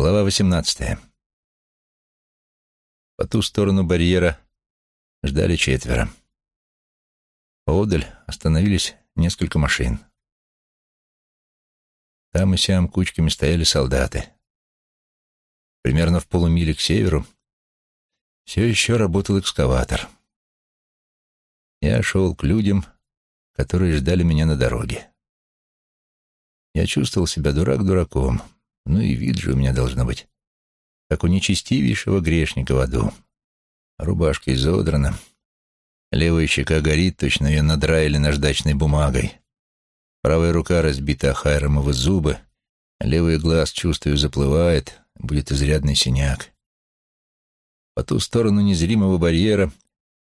Глава 18. По ту сторону барьера ждали четверо. Поодаль остановились несколько машин. Там и сям кучками стояли солдаты. Примерно в полумиле к северу все еще работал экскаватор. Я шел к людям, которые ждали меня на дороге. Я чувствовал себя дурак дураком, ну и вид же у меня должно быть, как у нечестивейшего грешника в аду. Рубашка изодрана, левая щека горит, точно ее надраили наждачной бумагой. Правая рука разбита Хайромовы зубы, левый глаз, чувствую, заплывает, будет изрядный синяк. По ту сторону незримого барьера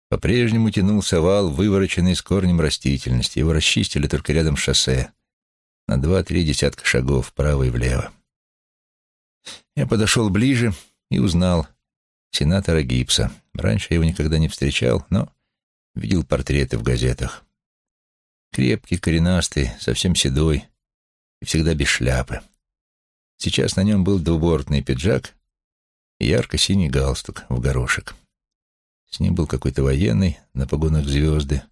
по-прежнему тянулся вал, вывороченный с корнем растительности. Его расчистили только рядом с шоссе, на два-три десятка шагов вправо и влево. Я подошел ближе и узнал сенатора Гипса. Раньше я его никогда не встречал, но видел портреты в газетах. Крепкий, коренастый, совсем седой и всегда без шляпы. Сейчас на нем был двубортный пиджак и ярко-синий галстук в горошек. С ним был какой-то военный на погонах звезды.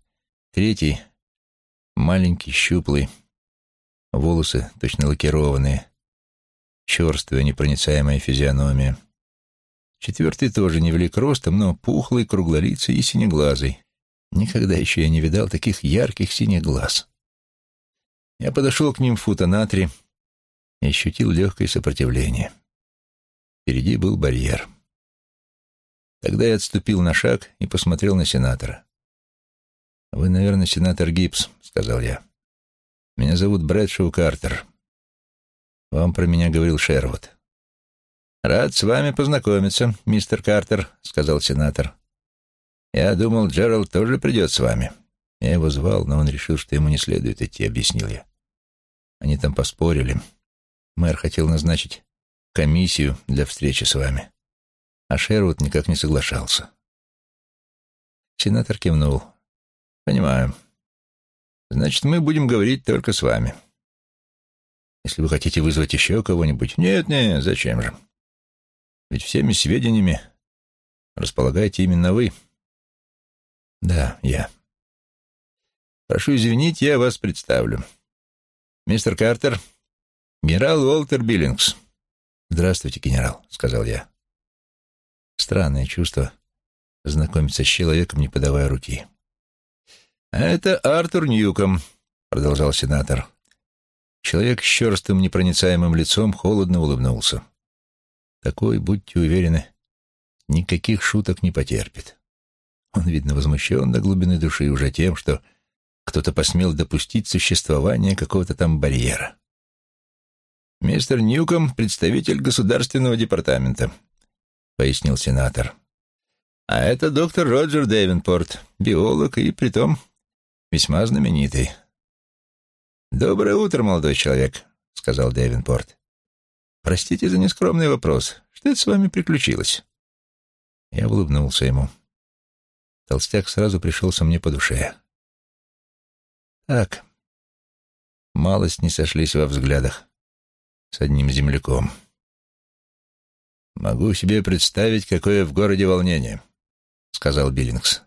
Третий — маленький, щуплый, волосы точно лакированные, черствая непроницаемая физиономия. Четвертый тоже не велик ростом, но пухлый, круглолицый и синеглазый. Никогда еще я не видал таких ярких синих глаз. Я подошел к ним фута на три и ощутил легкое сопротивление. Впереди был барьер. Тогда я отступил на шаг и посмотрел на сенатора. «Вы, наверное, сенатор Гибс», — сказал я. «Меня зовут Брэдшоу Картер. Вам про меня говорил Шервуд. «Рад с вами познакомиться, мистер Картер», — сказал сенатор. «Я думал, Джеральд тоже придет с вами». Я его звал, но он решил, что ему не следует идти, объяснил я. Они там поспорили. Мэр хотел назначить комиссию для встречи с вами, а Шервуд никак не соглашался. Сенатор кивнул. «Понимаю. Значит, мы будем говорить только с вами». Если вы хотите вызвать еще кого-нибудь... Нет, нет, зачем же? Ведь всеми сведениями располагаете именно вы. Да, я. Прошу извинить, я вас представлю. Мистер Картер, генерал Уолтер Биллингс. Здравствуйте, генерал, сказал я. Странное чувство знакомиться с человеком, не подавая руки. А это Артур Ньюком, продолжал сенатор. Человек с черстым, непроницаемым лицом холодно улыбнулся. Такой, будьте уверены, никаких шуток не потерпит. Он, видно, возмущен до глубины души уже тем, что кто-то посмел допустить существование какого-то там барьера. «Мистер Ньюком — представитель Государственного департамента», — пояснил сенатор. «А это доктор Роджер Дэвенпорт, биолог и, притом, весьма знаменитый. «Доброе утро, молодой человек», — сказал Дэвинпорт. «Простите за нескромный вопрос. Что это с вами приключилось?» Я улыбнулся ему. Толстяк сразу пришелся мне по душе. «Так, малость не сошлись во взглядах с одним земляком. «Могу себе представить, какое в городе волнение», — сказал Биллингс.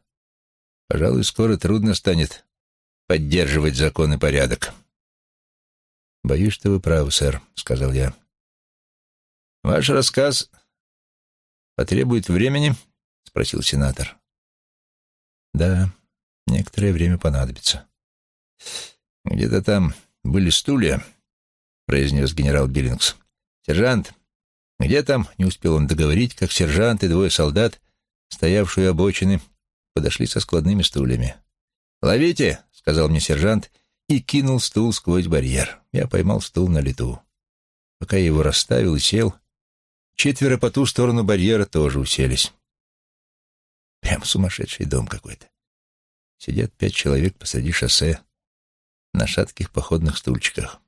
«Пожалуй, скоро трудно станет поддерживать закон и порядок». «Боюсь, что вы правы, сэр», — сказал я. «Ваш рассказ потребует времени?» — спросил сенатор. «Да, некоторое время понадобится». «Где-то там были стулья», — произнес генерал Биллингс. «Сержант, где там?» — не успел он договорить, как сержант и двое солдат, стоявшие обочины, подошли со складными стульями. «Ловите!» — сказал мне сержант и кинул стул сквозь барьер. Я поймал стул на лету. Пока я его расставил и сел, четверо по ту сторону барьера тоже уселись. Прям сумасшедший дом какой-то. Сидят пять человек посреди шоссе на шатких походных стульчиках.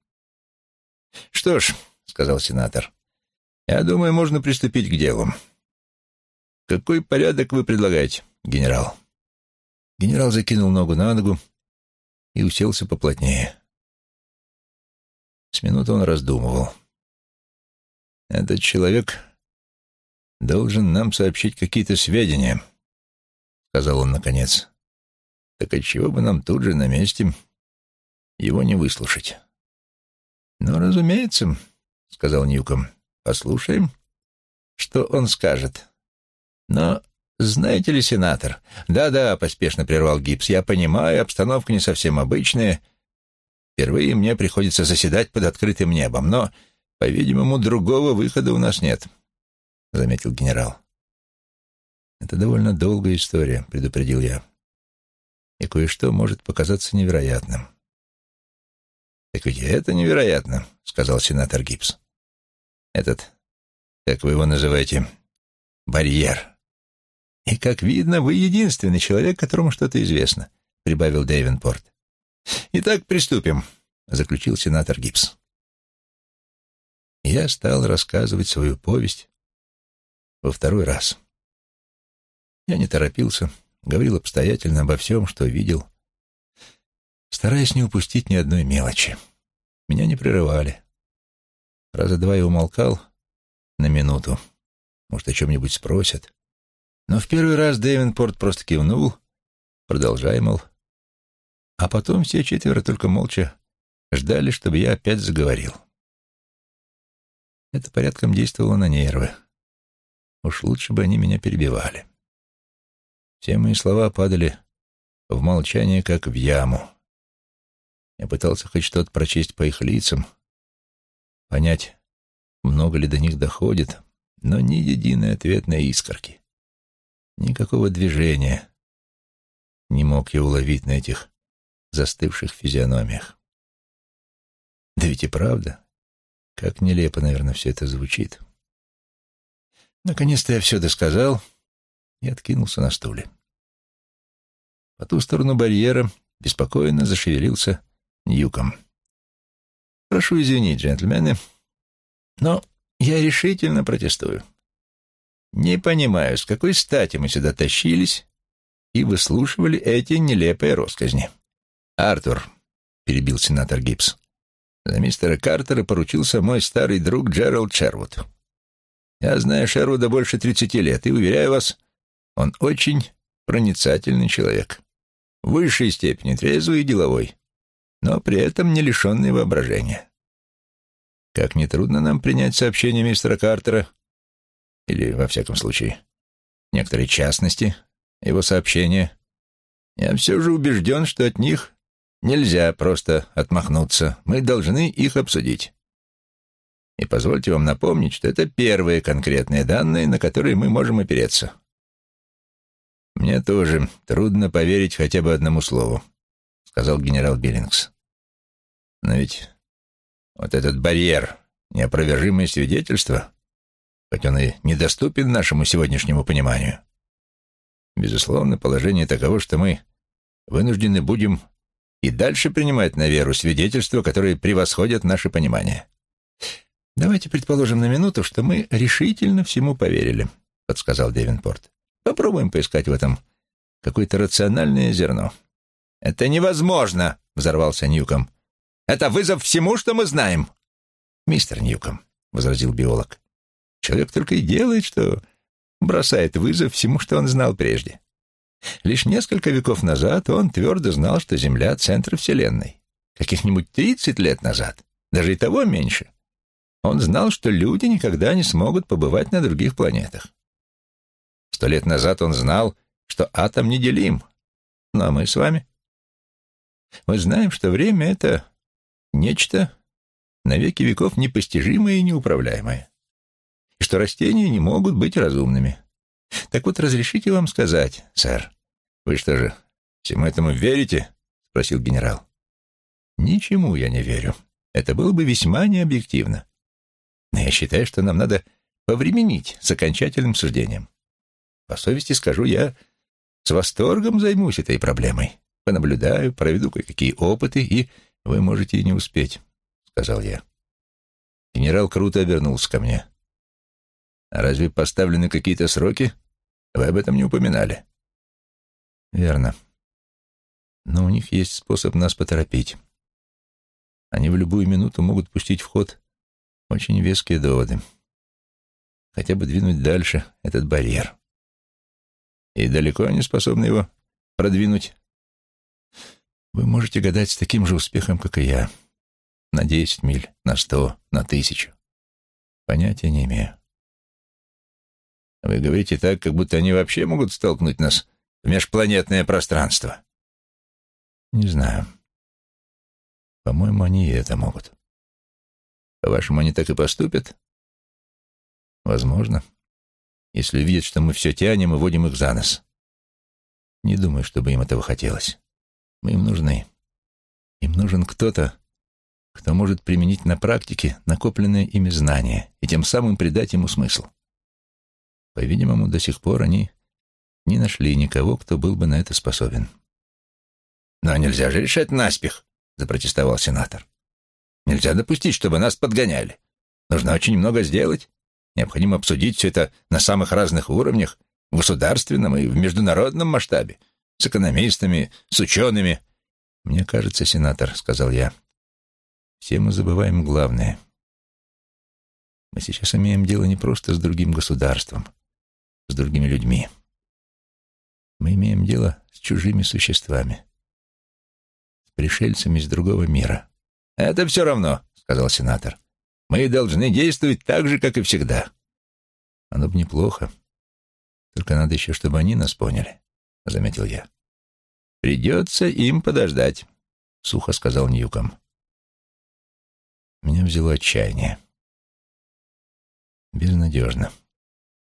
«Что ж», — сказал сенатор, — «я думаю, можно приступить к делу. Какой порядок вы предлагаете, генерал?» Генерал закинул ногу на ногу и уселся поплотнее. С минуты он раздумывал. Этот человек должен нам сообщить какие-то сведения, сказал он наконец. Так отчего бы нам тут же на месте его не выслушать? Ну, разумеется, сказал Ньюком. Послушаем, что он скажет. Но знаете ли, сенатор? Да-да, поспешно прервал Гибс. Я понимаю, обстановка не совсем обычная. Впервые мне приходится заседать под открытым небом, но, по-видимому, другого выхода у нас нет, заметил генерал. Это довольно долгая история, предупредил я. И кое-что может показаться невероятным. Так ведь это невероятно, сказал сенатор Гибс. Этот, как вы его называете, барьер. «И, как видно, вы единственный человек, которому что-то известно», — прибавил Дэйвенпорт. «Итак, приступим», — заключил сенатор Гибс. Я стал рассказывать свою повесть во второй раз. Я не торопился, говорил обстоятельно обо всем, что видел, стараясь не упустить ни одной мелочи. Меня не прерывали. Раза два я умолкал на минуту. Может, о чем-нибудь спросят. Но в первый раз Дэвенпорт просто кивнул, продолжай, мол. А потом все четверо только молча ждали, чтобы я опять заговорил. Это порядком действовало на нервы. Уж лучше бы они меня перебивали. Все мои слова падали в молчание, как в яму. Я пытался хоть что-то прочесть по их лицам, понять, много ли до них доходит, но ни единой ответной искорки. Никакого движения не мог я уловить на этих застывших физиономиях. Да ведь и правда, как нелепо, наверное, все это звучит. Наконец-то я все досказал и откинулся на стуле. По ту сторону барьера беспокойно зашевелился Ньюком. «Прошу извинить, джентльмены, но я решительно протестую. Не понимаю, с какой стати мы сюда тащились и выслушивали эти нелепые росказни. Артур, — перебил сенатор Гибс, — за мистера Картера поручился мой старый друг Джеральд Шервуд. Я знаю Шервуда больше тридцати лет, и, уверяю вас, он очень проницательный человек. В высшей степени трезвый и деловой, но при этом не лишенный воображения. Как нетрудно нам принять сообщение мистера Картера, или, во всяком случае, некоторые частности его сообщения, я все же убежден, что от них нельзя просто отмахнуться. Мы должны их обсудить. И позвольте вам напомнить, что это первые конкретные данные, на которые мы можем опереться. «Мне тоже трудно поверить хотя бы одному слову», — сказал генерал Биллингс. «Но ведь вот этот барьер, неопровержимое свидетельство, хоть он и недоступен нашему сегодняшнему пониманию. Безусловно, положение таково, что мы вынуждены будем и дальше принимать на веру свидетельства, которые превосходят наше понимание. «Давайте предположим на минуту, что мы решительно всему поверили», — подсказал Девинпорт. «Попробуем поискать в этом какое-то рациональное зерно». «Это невозможно!» — взорвался Ньюком. «Это вызов всему, что мы знаем!» «Мистер Ньюком», — возразил биолог, Человек только и делает, что бросает вызов всему, что он знал прежде. Лишь несколько веков назад он твердо знал, что Земля — центр Вселенной. Каких-нибудь тридцать лет назад, даже и того меньше, он знал, что люди никогда не смогут побывать на других планетах. Сто лет назад он знал, что атом неделим. Ну а мы с вами? Мы знаем, что время — это нечто на веки веков непостижимое и неуправляемое что растения не могут быть разумными. Так вот, разрешите вам сказать, сэр. Вы что же, всему этому верите? Спросил генерал. Ничему я не верю. Это было бы весьма необъективно. Но я считаю, что нам надо повременить с окончательным суждением. По совести скажу, я с восторгом займусь этой проблемой. Понаблюдаю, проведу кое-какие опыты, и вы можете и не успеть, — сказал я. Генерал круто обернулся ко мне. А разве поставлены какие-то сроки? Вы об этом не упоминали. Верно. Но у них есть способ нас поторопить. Они в любую минуту могут пустить в ход очень веские доводы. хотя бы двинуть дальше этот барьер. И далеко они способны его продвинуть. Вы можете гадать с таким же успехом, как и я. На десять миль, на сто, на тысячу. Понятия не имею. Вы говорите так, как будто они вообще могут столкнуть нас в межпланетное пространство. Не знаю. По-моему, они и это могут. По-вашему, они так и поступят? Возможно. Если видят, что мы все тянем и водим их за нос. Не думаю, чтобы им этого хотелось. Мы им нужны. Им нужен кто-то, кто может применить на практике накопленные ими знания и тем самым придать ему смысл. По-видимому, до сих пор они не нашли никого, кто был бы на это способен. «Но нельзя же решать наспех», — запротестовал сенатор. «Нельзя допустить, чтобы нас подгоняли. Нужно очень много сделать. Необходимо обсудить все это на самых разных уровнях, в государственном и в международном масштабе, с экономистами, с учеными». «Мне кажется, сенатор», — сказал я, — «все мы забываем главное. Мы сейчас имеем дело не просто с другим государством, с другими людьми. Мы имеем дело с чужими существами, с пришельцами из другого мира. «Это все равно», — сказал сенатор. «Мы должны действовать так же, как и всегда». «Оно бы неплохо. Только надо еще, чтобы они нас поняли», — заметил я. «Придется им подождать», — сухо сказал Ньюком. Меня взяло отчаяние. Безнадежно.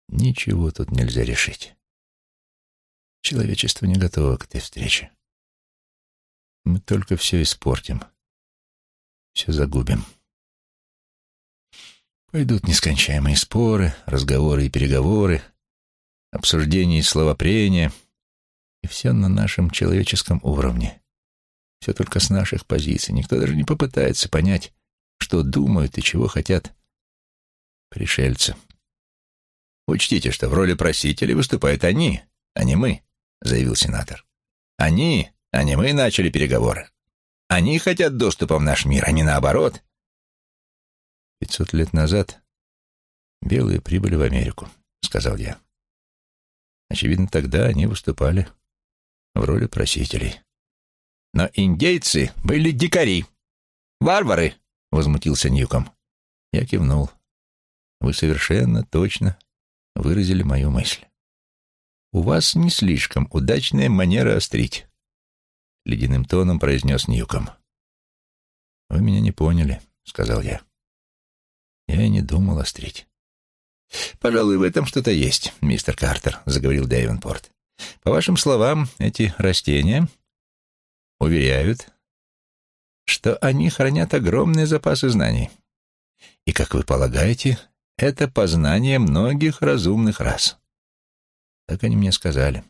Ничего тут нельзя решить. Человечество не готово к этой встрече. Мы только все испортим. Все загубим. Пойдут нескончаемые споры, разговоры и переговоры, обсуждения и словопрения, и все на нашем человеческом уровне. Все только с наших позиций. Никто даже не попытается понять, что думают и чего хотят пришельцы. «Учтите, что в роли просителей выступают они, а не мы», — заявил сенатор. «Они, а не мы начали переговоры. Они хотят доступа в наш мир, а не наоборот». «Пятьсот лет назад белые прибыли в Америку», — сказал я. Очевидно, тогда они выступали в роли просителей. «Но индейцы были дикари, варвары», — возмутился Ньюком. Я кивнул. «Вы совершенно точно выразили мою мысль. «У вас не слишком удачная манера острить», — ледяным тоном произнес Ньюком. «Вы меня не поняли», — сказал я. «Я и не думал острить». «Пожалуй, в этом что-то есть, мистер Картер», — заговорил Дэйвенпорт. «По вашим словам, эти растения уверяют, что они хранят огромные запасы знаний. И, как вы полагаете, это познание многих разумных рас. Так они мне сказали.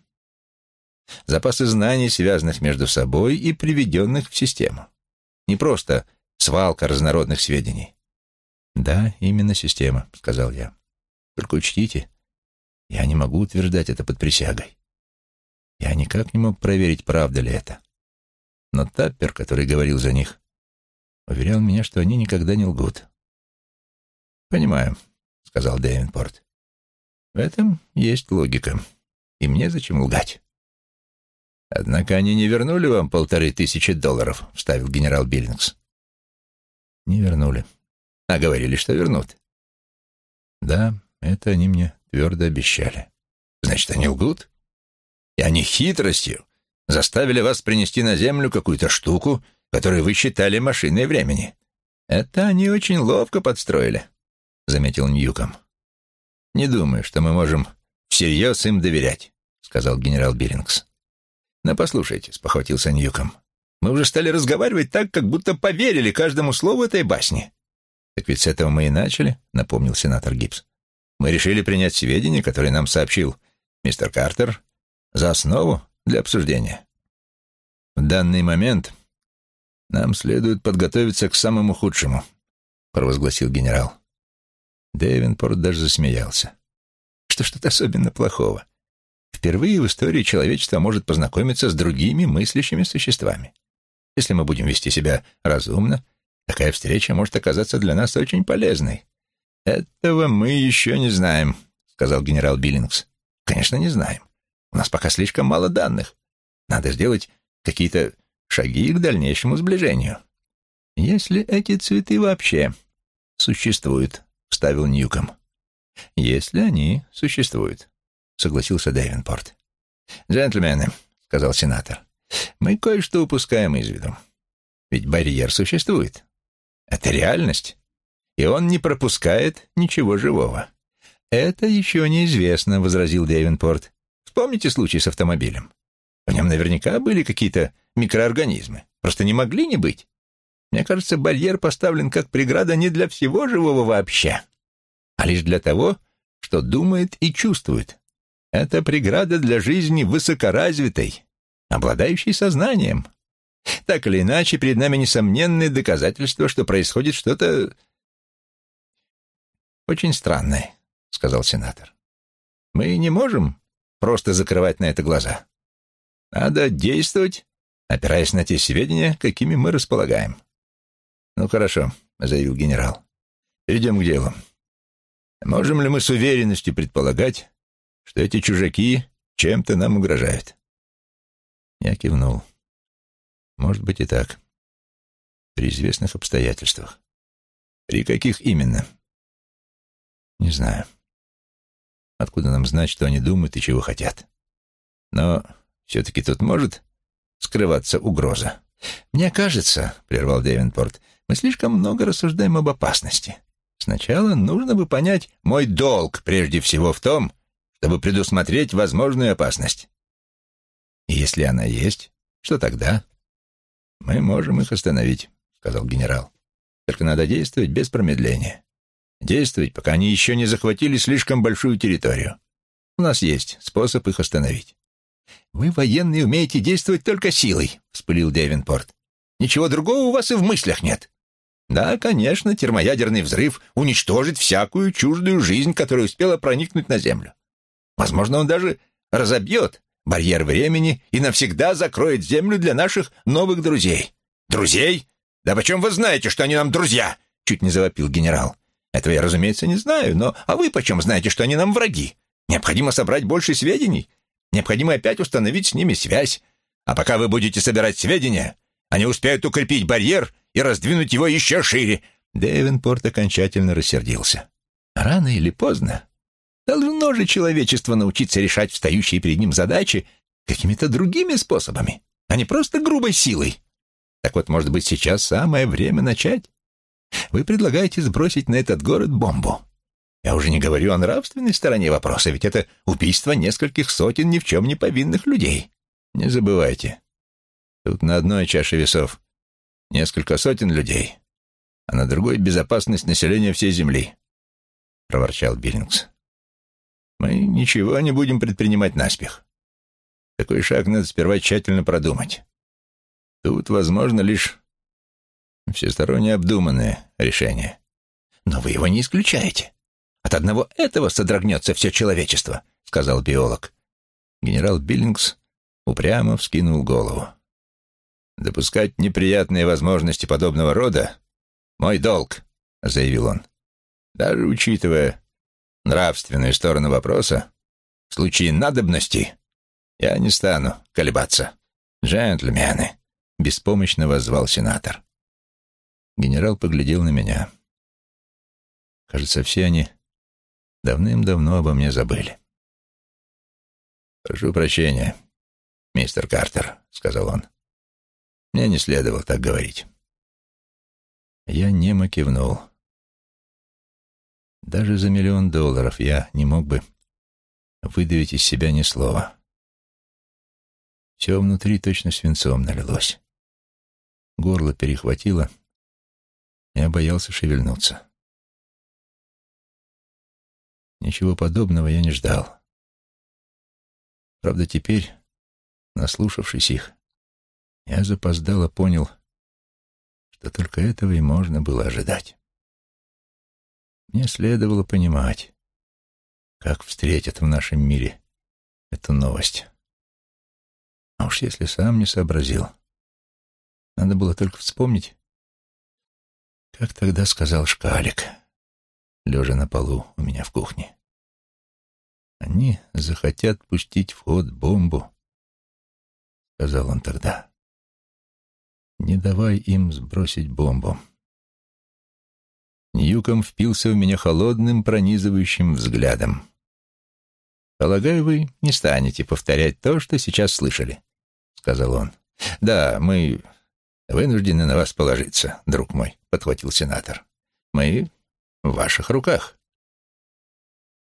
Запасы знаний, связанных между собой и приведенных в систему. Не просто свалка разнородных сведений. «Да, именно система», — сказал я. «Только учтите, я не могу утверждать это под присягой. Я никак не мог проверить, правда ли это. Но Таппер, который говорил за них, уверял меня, что они никогда не лгут. «Понимаю», сказал Дэвенпорт. В этом есть логика. И мне зачем лгать? Однако они не вернули вам полторы тысячи долларов, вставил генерал Биллингс. Не вернули. А говорили, что вернут. Да, это они мне твердо обещали. Значит, они лгут? И они хитростью заставили вас принести на землю какую-то штуку, которую вы считали машиной времени. Это они очень ловко подстроили. — заметил Ньюком. «Не думаю, что мы можем всерьез им доверять», — сказал генерал Биллингс. «Но послушайте», — спохватился Ньюком, — «мы уже стали разговаривать так, как будто поверили каждому слову этой басни». «Так ведь с этого мы и начали», — напомнил сенатор Гибс. «Мы решили принять сведения, которые нам сообщил мистер Картер, за основу для обсуждения. В данный момент нам следует подготовиться к самому худшему», — провозгласил генерал. Дэвенпорт даже засмеялся. Что тут особенно плохого? Впервые в истории человечества может познакомиться с другими мыслящими существами. Если мы будем вести себя разумно, такая встреча может оказаться для нас очень полезной. «Этого мы еще не знаем», — сказал генерал Биллингс. «Конечно, не знаем. У нас пока слишком мало данных. Надо сделать какие-то шаги к дальнейшему сближению». «Если эти цветы вообще существуют», — вставил Ньюком. «Если они существуют», — согласился Дэвенпорт. «Джентльмены», — сказал сенатор, — «мы кое-что упускаем из виду. Ведь барьер существует. Это реальность, и он не пропускает ничего живого». «Это еще неизвестно», — возразил Дэвенпорт. «Вспомните случай с автомобилем. В нем наверняка были какие-то микроорганизмы. Просто не могли не быть. Мне кажется, барьер поставлен как преграда не для всего живого вообще, а лишь для того, что думает и чувствует. Это преграда для жизни высокоразвитой, обладающей сознанием. Так или иначе, перед нами несомненные доказательства, что происходит что-то очень странное, сказал сенатор. Мы не можем просто закрывать на это глаза. Надо действовать, опираясь на те сведения, какими мы располагаем. «Ну хорошо», — заявил генерал. «Перейдем к делу. Можем ли мы с уверенностью предполагать, что эти чужаки чем-то нам угрожают?» Я кивнул. «Может быть и так. При известных обстоятельствах. При каких именно?» «Не знаю. Откуда нам знать, что они думают и чего хотят? Но все-таки тут может скрываться угроза». «Мне кажется», — прервал Дэвенпорт, — «мы слишком много рассуждаем об опасности. Сначала нужно бы понять мой долг прежде всего в том, чтобы предусмотреть возможную опасность. И если она есть, что тогда? Мы можем их остановить, сказал генерал. Только надо действовать без промедления. Действовать, пока они еще не захватили слишком большую территорию. У нас есть способ их остановить. «Вы, военные, умеете действовать только силой», — вспылил Девинпорт. «Ничего другого у вас и в мыслях нет». «Да, конечно, термоядерный взрыв уничтожит всякую чуждую жизнь, которая успела проникнуть на Землю. Возможно, он даже разобьет барьер времени и навсегда закроет Землю для наших новых друзей». «Друзей? Да почем вы знаете, что они нам друзья?» — чуть не завопил генерал. «Этого я, разумеется, не знаю, но... А вы почем знаете, что они нам враги? Необходимо собрать больше сведений, Необходимо опять установить с ними связь. А пока вы будете собирать сведения, они успеют укрепить барьер и раздвинуть его еще шире». Дэвенпорт окончательно рассердился. «Рано или поздно должно же человечество научиться решать встающие перед ним задачи какими-то другими способами, а не просто грубой силой. Так вот, может быть, сейчас самое время начать? Вы предлагаете сбросить на этот город бомбу. Я уже не говорю о нравственной стороне вопроса, ведь это убийство нескольких сотен ни в чем не повинных людей. Не забывайте, тут на одной чаше весов несколько сотен людей, а на другой — безопасность населения всей Земли, — проворчал Биллингс. Мы ничего не будем предпринимать наспех. Такой шаг надо сперва тщательно продумать. Тут возможно лишь всесторонне обдуманное решение. Но вы его не исключаете. От одного этого содрогнется все человечество», — сказал биолог. Генерал Биллингс упрямо вскинул голову. «Допускать неприятные возможности подобного рода — мой долг», — заявил он. «Даже учитывая нравственную сторону вопроса, в случае надобности я не стану колебаться. Джентльмены», — беспомощно воззвал сенатор. Генерал поглядел на меня. Кажется, все они давным-давно обо мне забыли. «Прошу прощения, мистер Картер», — сказал он. «Мне не следовало так говорить». Я немо кивнул. Даже за миллион долларов я не мог бы выдавить из себя ни слова. Все внутри точно свинцом налилось. Горло перехватило, я боялся шевельнуться. Ничего подобного я не ждал. Правда, теперь, наслушавшись их, я запоздало понял, что только этого и можно было ожидать. Мне следовало понимать, как встретят в нашем мире эту новость. А уж если сам не сообразил, надо было только вспомнить, как тогда сказал Шкалик — лежа на полу у меня в кухне. «Они захотят пустить в ход бомбу», — сказал он тогда. «Не давай им сбросить бомбу». Ньюком впился в меня холодным, пронизывающим взглядом. «Полагаю, вы не станете повторять то, что сейчас слышали», — сказал он. «Да, мы вынуждены на вас положиться, друг мой», — подхватил сенатор. «Мы в ваших руках».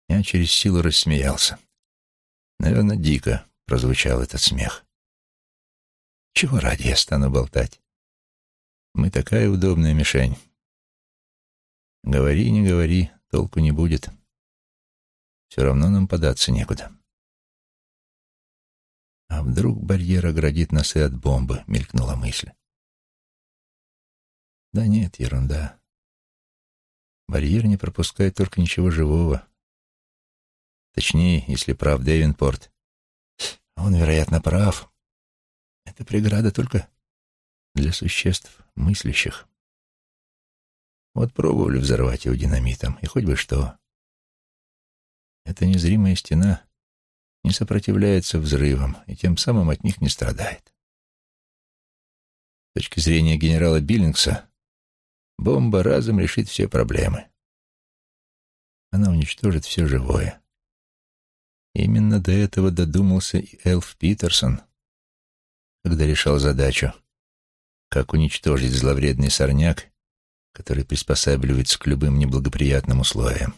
Я через силу рассмеялся. Наверное, дико прозвучал этот смех. Чего ради я стану болтать? Мы такая удобная мишень. Говори, не говори, толку не будет. Все равно нам податься некуда. А вдруг барьер оградит нас и от бомбы, мелькнула мысль. Да нет, ерунда. Барьер не пропускает только ничего живого. Точнее, если прав Дэвинпорт. Он, вероятно, прав. Это преграда только для существ мыслящих. Вот пробовали взорвать его динамитом, и хоть бы что. Эта незримая стена не сопротивляется взрывам и тем самым от них не страдает. С точки зрения генерала Биллингса, бомба разом решит все проблемы. Она уничтожит все живое. Именно до этого додумался и Элф Питерсон, когда решал задачу, как уничтожить зловредный сорняк который приспосабливается к любым неблагоприятным условиям.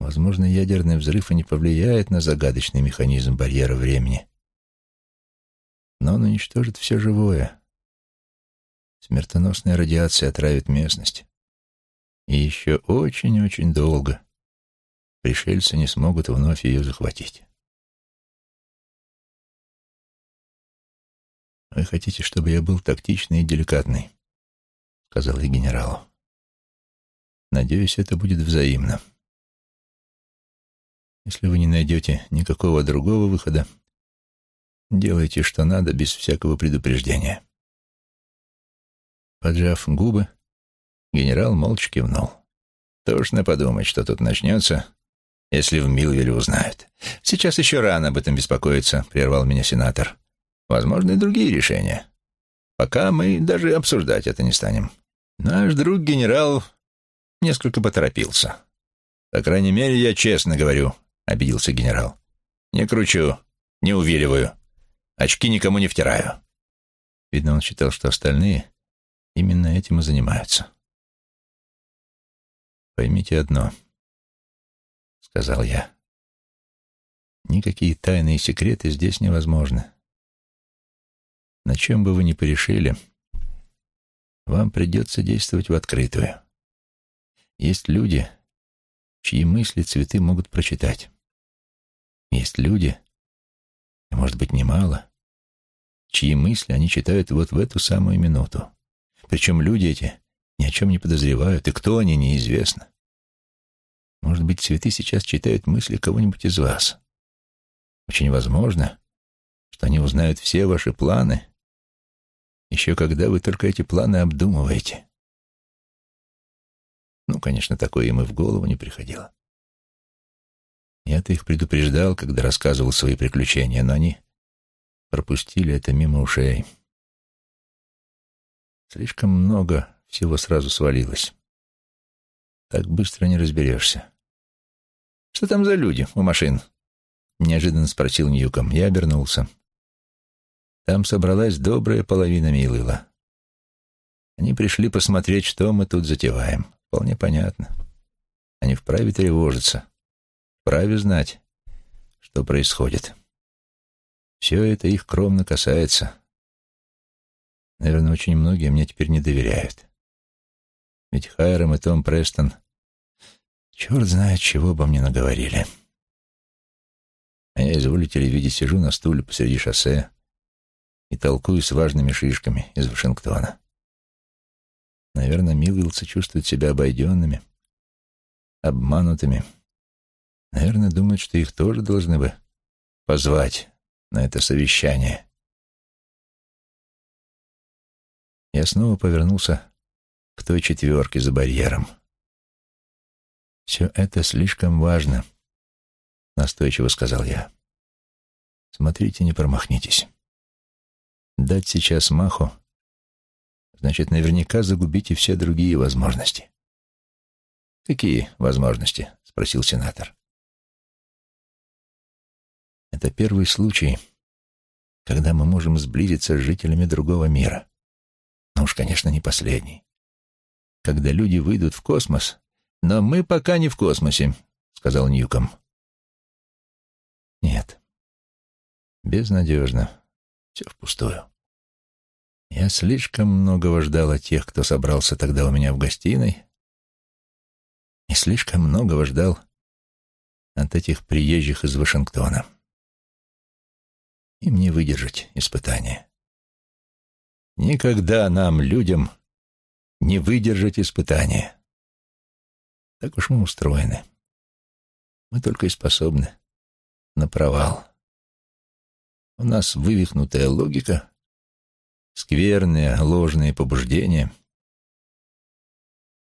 Возможно, ядерный взрыв и не повлияет на загадочный механизм барьера времени. Но он уничтожит все живое. Смертоносная радиация отравит местность. И еще очень-очень долго пришельцы не смогут вновь ее захватить. Вы хотите, чтобы я был тактичный и деликатный? сказал я генералу. Надеюсь, это будет взаимно. Если вы не найдете никакого другого выхода, делайте, что надо, без всякого предупреждения. Поджав губы, генерал молча кивнул. Тошно подумать, что тут начнется, если в Милвилле узнают. Сейчас еще рано об этом беспокоиться, прервал меня сенатор. Возможны и другие решения. Пока мы даже обсуждать это не станем. Наш друг генерал несколько поторопился. По крайней мере, я честно говорю, обиделся генерал. Не кручу, не увиливаю. Очки никому не втираю. Видно, он считал, что остальные именно этим и занимаются. «Поймите одно», — сказал я. «Никакие тайные секреты здесь невозможны. На чем бы вы ни порешили, — вам придется действовать в открытую. Есть люди, чьи мысли цветы могут прочитать. Есть люди, и, может быть, немало, чьи мысли они читают вот в эту самую минуту. Причем люди эти ни о чем не подозревают, и кто они, неизвестно. Может быть, цветы сейчас читают мысли кого-нибудь из вас. Очень возможно, что они узнают все ваши планы еще когда вы только эти планы обдумываете. Ну, конечно, такое им и в голову не приходило. Я-то их предупреждал, когда рассказывал свои приключения, но они пропустили это мимо ушей. Слишком много всего сразу свалилось. Так быстро не разберешься. «Что там за люди у машин?» — неожиданно спросил Ньюком. Я обернулся. Там собралась добрая половина Милыла. Они пришли посмотреть, что мы тут затеваем. Вполне понятно. Они вправе тревожиться, вправе знать, что происходит. Все это их кровно касается. Наверное, очень многие мне теперь не доверяют. Ведь Хайрам и Том Престон черт знает, чего обо мне наговорили. А я, изволите ли видеть, сижу на стуле посреди шоссе, и толкую с важными шишками из Вашингтона. Наверное, милвилцы чувствуют себя обойденными, обманутыми. Наверное, думают, что их тоже должны бы позвать на это совещание. Я снова повернулся к той четверке за барьером. «Все это слишком важно», — настойчиво сказал я. «Смотрите, не промахнитесь. Дать сейчас маху значит наверняка загубите все другие возможности». «Какие возможности?» — спросил сенатор. «Это первый случай, когда мы можем сблизиться с жителями другого мира. Но уж, конечно, не последний. Когда люди выйдут в космос, но мы пока не в космосе», — сказал Ньюком. «Нет, безнадежно, все впустую. Я слишком многого ждал от тех, кто собрался тогда у меня в гостиной, и слишком многого ждал от этих приезжих из Вашингтона. Им не выдержать испытания. Никогда нам, людям, не выдержать испытания. Так уж мы устроены. Мы только и способны на провал. У нас вывихнутая логика, скверные, ложные побуждения,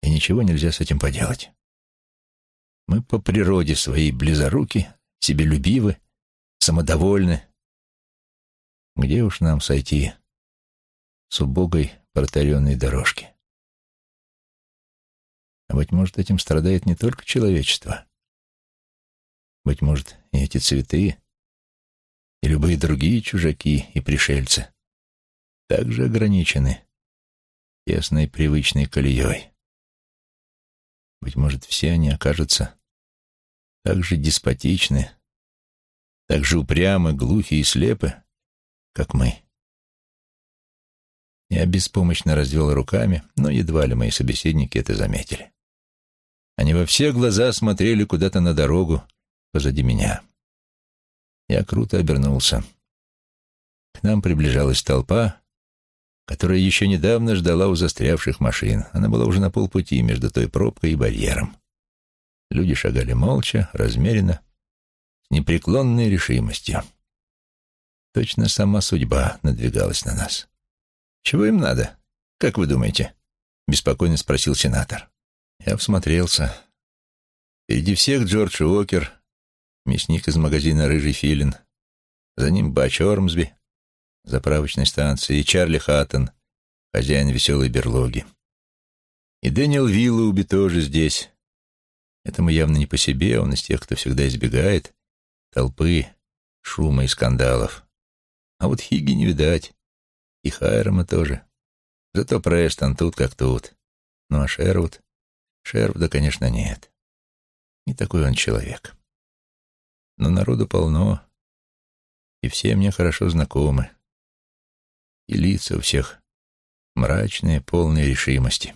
и ничего нельзя с этим поделать. Мы по природе своей близоруки, себелюбивы, самодовольны. Где уж нам сойти с убогой протаренной дорожки? А быть может, этим страдает не только человечество. Быть может, и эти цветы, и любые другие чужаки и пришельцы также ограничены тесной привычной колеей. Быть может, все они окажутся так же деспотичны, так же упрямы, глухи и слепы, как мы. Я беспомощно развел руками, но едва ли мои собеседники это заметили. Они во все глаза смотрели куда-то на дорогу позади меня. Я круто обернулся. К нам приближалась толпа, которая еще недавно ждала у застрявших машин. Она была уже на полпути между той пробкой и барьером. Люди шагали молча, размеренно, с непреклонной решимостью. Точно сама судьба надвигалась на нас. «Чего им надо? Как вы думаете?» — беспокойно спросил сенатор. Я всмотрелся. Впереди всех Джордж Уокер, мясник из магазина «Рыжий филин». За ним Бач Ормсби, заправочной станции, и Чарли Хаттон, хозяин веселой берлоги. И Дэниел Виллоуби тоже здесь. Этому явно не по себе, он из тех, кто всегда избегает толпы, шума и скандалов. А вот Хиги не видать, и Хайрама тоже. Зато Престон тут как тут. Ну а Шервуд? Шервуда, конечно, нет. Не такой он человек. Но народу полно, и все мне хорошо знакомы и лица у всех мрачные, полные решимости.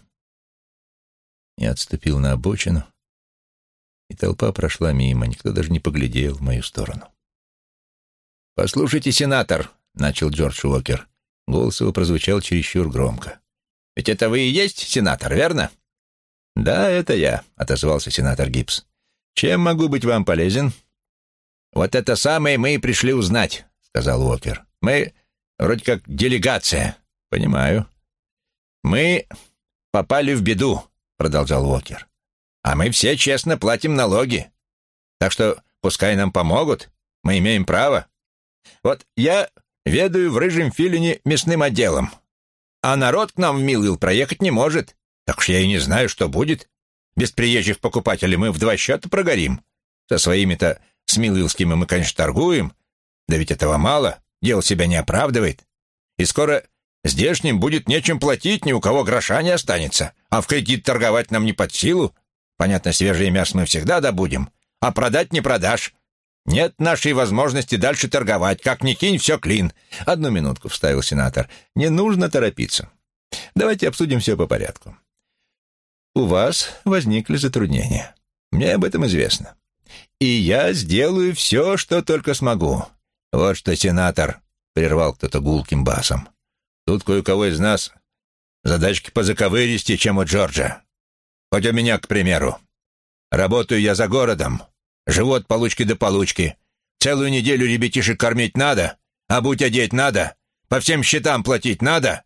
Я отступил на обочину, и толпа прошла мимо, никто даже не поглядел в мою сторону. «Послушайте, сенатор», — начал Джордж Уокер. Голос его прозвучал чересчур громко. «Ведь это вы и есть сенатор, верно?» «Да, это я», — отозвался сенатор Гибс. «Чем могу быть вам полезен?» «Вот это самое мы и пришли узнать», — сказал Уокер. «Мы Вроде как делегация. Понимаю. Мы попали в беду, продолжал Уокер. А мы все честно платим налоги. Так что пускай нам помогут. Мы имеем право. Вот я ведаю в Рыжем Филине мясным отделом. А народ к нам в Милвилл проехать не может. Так уж я и не знаю, что будет. Без приезжих покупателей мы в два счета прогорим. Со своими-то с Милвиллскими мы, конечно, торгуем. Да ведь этого мало. Дело себя не оправдывает. И скоро здешним будет нечем платить, ни у кого гроша не останется. А в кредит торговать нам не под силу. Понятно, свежее мясо мы всегда добудем. А продать не продашь. Нет нашей возможности дальше торговать. Как ни кинь, все клин. Одну минутку, вставил сенатор. Не нужно торопиться. Давайте обсудим все по порядку. У вас возникли затруднения. Мне об этом известно. И я сделаю все, что только смогу. «Вот что, сенатор», — прервал кто-то гулким басом, «тут кое-кого из нас задачки позаковыристее, чем у Джорджа. Хоть у меня, к примеру. Работаю я за городом, живу от получки до получки. Целую неделю ребятишек кормить надо, а будь одеть надо, по всем счетам платить надо.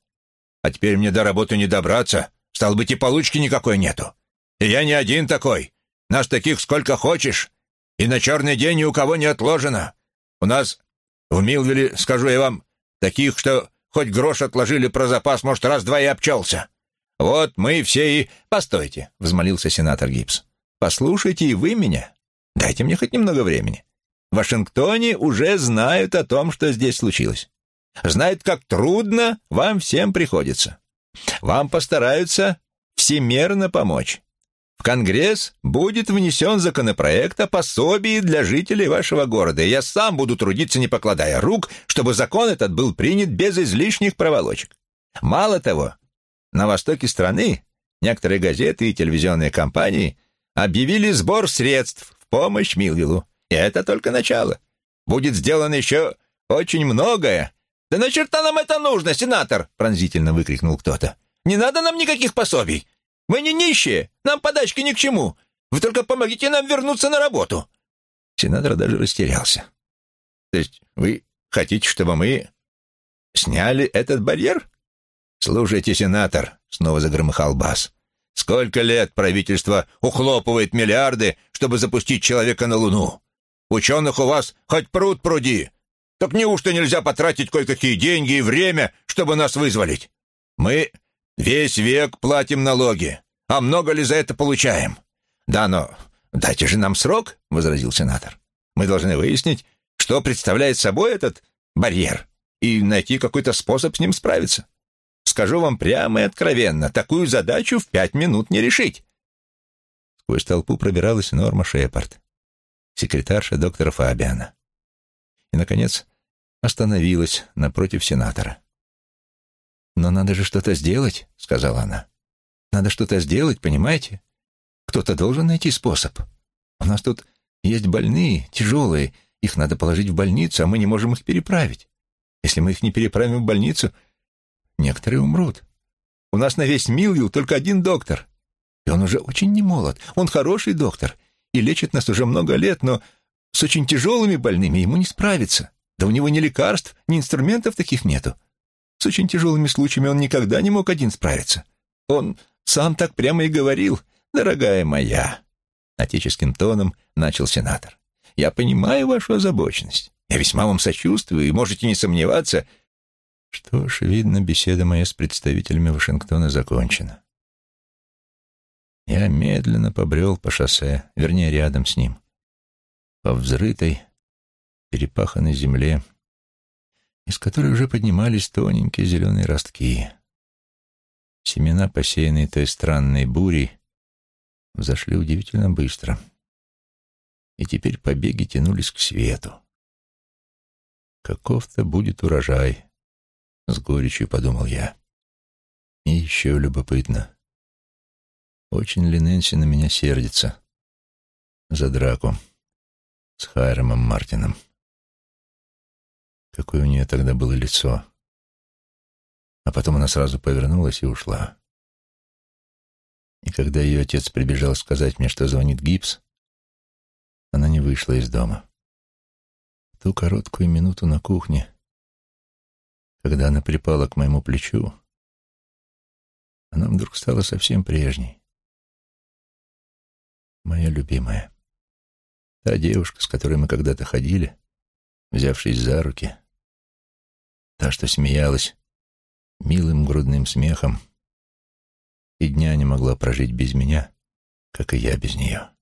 А теперь мне до работы не добраться, стал быть, и получки никакой нету. И я не один такой. Нас таких сколько хочешь. И на черный день ни у кого не отложено. У нас в Милвилле, скажу я вам, таких, что хоть грош отложили про запас, может, раз-два и обчелся. Вот мы все и... Постойте, — взмолился сенатор Гибс. Послушайте и вы меня. Дайте мне хоть немного времени. В Вашингтоне уже знают о том, что здесь случилось. Знают, как трудно вам всем приходится. Вам постараются всемерно помочь. В Конгресс будет внесен законопроект о пособии для жителей вашего города, и я сам буду трудиться, не покладая рук, чтобы закон этот был принят без излишних проволочек. Мало того, на востоке страны некоторые газеты и телевизионные компании объявили сбор средств в помощь Милвиллу. И это только начало. Будет сделано еще очень многое. «Да на черта нам это нужно, сенатор!» — пронзительно выкрикнул кто-то. «Не надо нам никаких пособий. Мы не нищие, нам подачки ни к чему. Вы только помогите нам вернуться на работу». Сенатор даже растерялся. «То есть вы хотите, чтобы мы сняли этот барьер?» «Слушайте, сенатор», — снова загромыхал Бас, «сколько лет правительство ухлопывает миллиарды, чтобы запустить человека на Луну? Ученых у вас хоть пруд пруди. Так неужто нельзя потратить кое-какие деньги и время, чтобы нас вызволить? Мы Весь век платим налоги. А много ли за это получаем? Да, но дайте же нам срок, возразил сенатор. Мы должны выяснить, что представляет собой этот барьер и найти какой-то способ с ним справиться. Скажу вам прямо и откровенно, такую задачу в пять минут не решить. Сквозь толпу пробиралась Норма Шепард, секретарша доктора Фабиана. И, наконец, остановилась напротив сенатора. «Но надо же что-то сделать», — сказала она. «Надо что-то сделать, понимаете? Кто-то должен найти способ. У нас тут есть больные, тяжелые, их надо положить в больницу, а мы не можем их переправить. Если мы их не переправим в больницу, некоторые умрут. У нас на весь Милвилл только один доктор, и он уже очень немолод. Он хороший доктор и лечит нас уже много лет, но с очень тяжелыми больными ему не справиться. Да у него ни лекарств, ни инструментов таких нету. С очень тяжелыми случаями он никогда не мог один справиться. Он сам так прямо и говорил, «Дорогая моя», — отеческим тоном начал сенатор. «Я понимаю вашу озабоченность. Я весьма вам сочувствую, и можете не сомневаться». Что ж, видно, беседа моя с представителями Вашингтона закончена. Я медленно побрел по шоссе, вернее, рядом с ним, по взрытой, перепаханной земле, из которой уже поднимались тоненькие зеленые ростки. Семена, посеянные той странной бурей, взошли удивительно быстро. И теперь побеги тянулись к свету. Каков-то будет урожай, — с горечью подумал я. И еще любопытно. Очень ли Нэнси на меня сердится за драку с Хайромом Мартином? Какое у нее тогда было лицо. А потом она сразу повернулась и ушла. И когда ее отец прибежал сказать мне, что звонит гипс, она не вышла из дома. Ту короткую минуту на кухне, когда она припала к моему плечу, она вдруг стала совсем прежней. Моя любимая. Та девушка, с которой мы когда-то ходили, взявшись за руки, Та, что смеялась милым грудным смехом, и дня не могла прожить без меня, как и я без нее.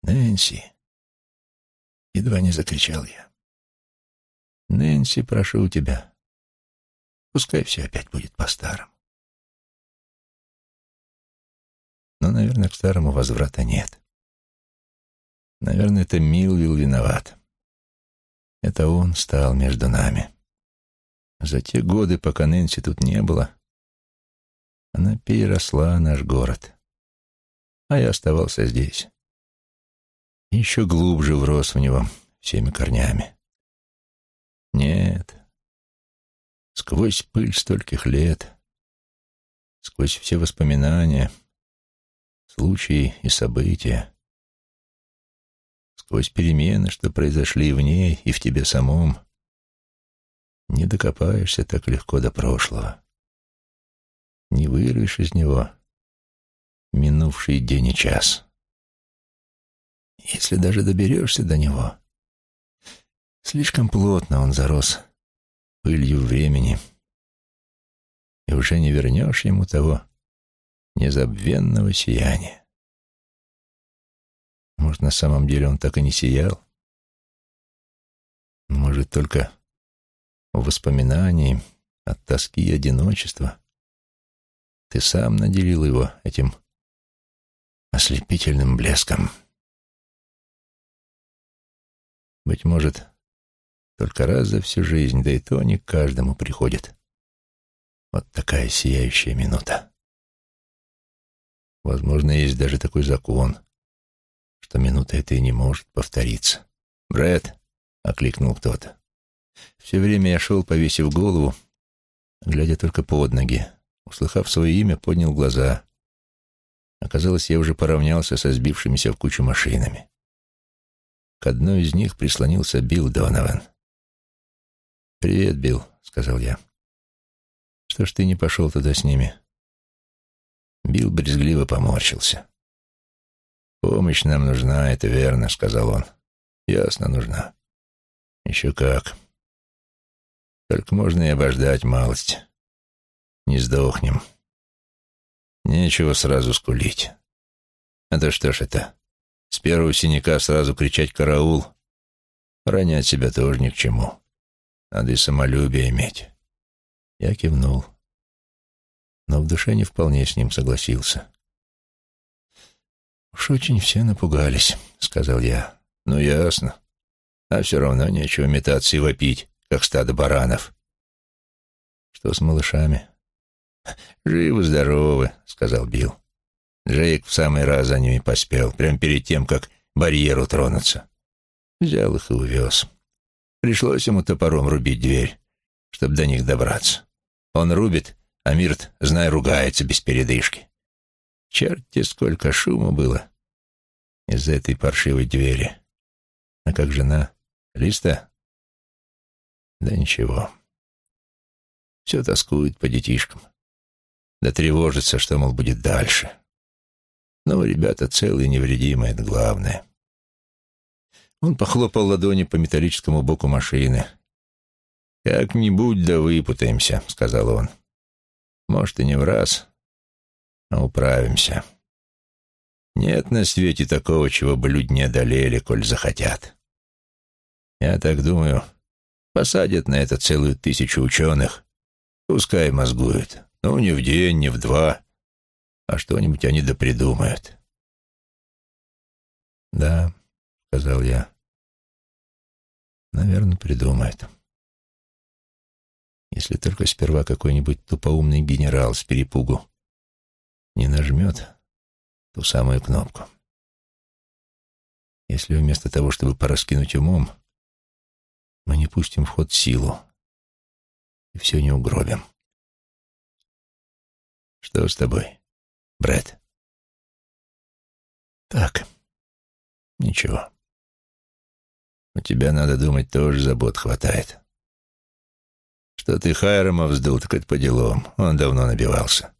«Нэнси!» — едва не закричал я. «Нэнси, прошу тебя, пускай все опять будет по-старому». Но, наверное, к старому возврата нет. Наверное, это Милвилл виноват. Это он стал между нами. За те годы, пока Нэнси тут не было, она переросла наш город. А я оставался здесь. еще глубже врос в него всеми корнями. Нет, сквозь пыль стольких лет, сквозь все воспоминания, случаи и события, сквозь перемены, что произошли в ней и в тебе самом, не докопаешься так легко до прошлого. Не вырвешь из него минувший день и час. Если даже доберешься до него, слишком плотно он зарос пылью времени, и уже не вернешь ему того незабвенного сияния. Может, на самом деле он так и не сиял? Может, только в воспоминании от тоски и одиночества ты сам наделил его этим ослепительным блеском. Быть может, только раз за всю жизнь, да и то не к каждому приходит вот такая сияющая минута. Возможно, есть даже такой закон, что минута эта и не может повториться. «Брэд!» — окликнул кто-то. Все время я шел, повесив голову, глядя только под ноги. Услыхав свое имя, поднял глаза. Оказалось, я уже поравнялся со сбившимися в кучу машинами. К одной из них прислонился Билл Донован. «Привет, Билл», — сказал я. «Что ж ты не пошел туда с ними?» Билл брезгливо поморщился. «Помощь нам нужна, это верно», — сказал он. «Ясно, нужна. Еще как. Только можно и обождать малость. Не сдохнем. Нечего сразу скулить. А то что ж это? С первого синяка сразу кричать «караул». Ронять себя тоже ни к чему. Надо и самолюбие иметь. Я кивнул, но в душе не вполне с ним согласился. «Уж очень все напугались», — сказал я. «Ну, ясно. А все равно нечего метаться и вопить, как стадо баранов». «Что с малышами?» «Живы-здоровы», — сказал Билл. Джейк в самый раз за ними поспел, прямо перед тем, как барьеру тронуться. Взял их и увез. Пришлось ему топором рубить дверь, чтобы до них добраться. Он рубит, а Мирт, знай, ругается без передышки. Черт-те, сколько шума было из-за этой паршивой двери. А как жена? Листа? Да ничего. Все тоскует по детишкам. Да тревожится, что, мол, будет дальше. Но ребята целые, невредимые, это главное. Он похлопал ладони по металлическому боку машины. «Как-нибудь да выпутаемся», — сказал он. «Может, и не в раз, но управимся. Нет на свете такого, чего бы люди не одолели, коль захотят. Я так думаю, посадят на это целую тысячу ученых, пускай мозгуют. Ну, не в день, не в два, а что-нибудь они да придумают». «Да», — сказал я, — «наверное, придумают». Если только сперва какой-нибудь тупоумный генерал с перепугу не нажмет ту самую кнопку. Если вместо того, чтобы пораскинуть умом, мы не пустим в ход силу и все не угробим. Что с тобой, Брэд? Так, ничего. У тебя, надо думать, тоже забот хватает. Что ты Хайрома вздул, так это по делам. Он давно набивался.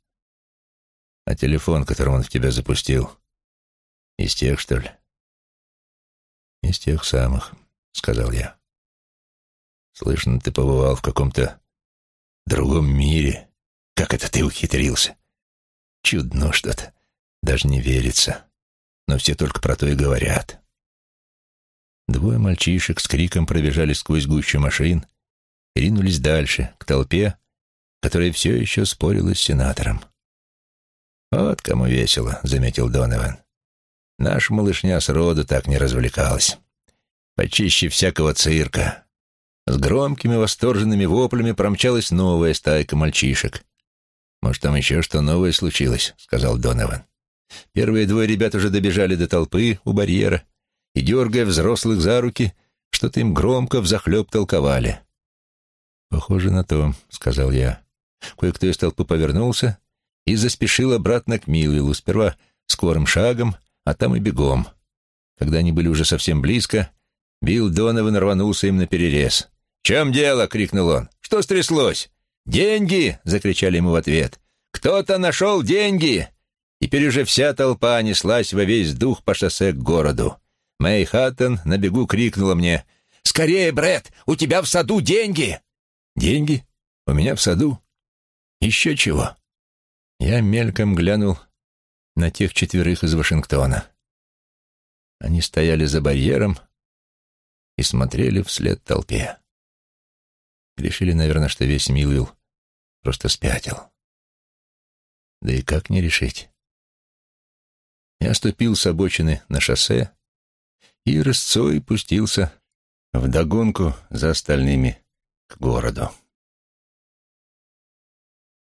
А телефон, которым он в тебя запустил, из тех, что ли? Из тех самых, сказал я. Слышно, ты побывал в каком-то другом мире. Как это ты ухитрился? Чудно что-то. Даже не верится. Но все только про то и говорят. Двое мальчишек с криком пробежали сквозь гущу машин и ринулись дальше, к толпе, которая все еще спорила с сенатором. «Вот кому весело», — заметил Донован. «Наша малышня сроду так не развлекалась. Почище всякого цирка». С громкими восторженными воплями промчалась новая стайка мальчишек. «Может, там еще что новое случилось?» — сказал Донован. Первые двое ребят уже добежали до толпы у барьера и, дергая взрослых за руки, что-то им громко взахлеб толковали. «Похоже на то», — сказал я. Кое-кто из толпы повернулся и заспешил обратно к Милвиллу, сперва скорым шагом, а там и бегом. Когда они были уже совсем близко, Билл Донован рванулся им на перерез. «В чем дело?» — крикнул он. «Что стряслось?» «Деньги!» — закричали ему в ответ. «Кто-то нашел деньги!» Теперь уже вся толпа неслась во весь дух по шоссе к городу. Мэй Хаттон на бегу крикнула мне «Скорее, Бред, у тебя в саду деньги!» «Деньги? У меня в саду? Еще чего?» Я мельком глянул на тех четверых из Вашингтона. Они стояли за барьером и смотрели вслед толпе. Решили, наверное, что весь Милвилл просто спятил. Да и как не решить? Я ступил с обочины на шоссе и рысцой пустился в догонку за остальными к городу.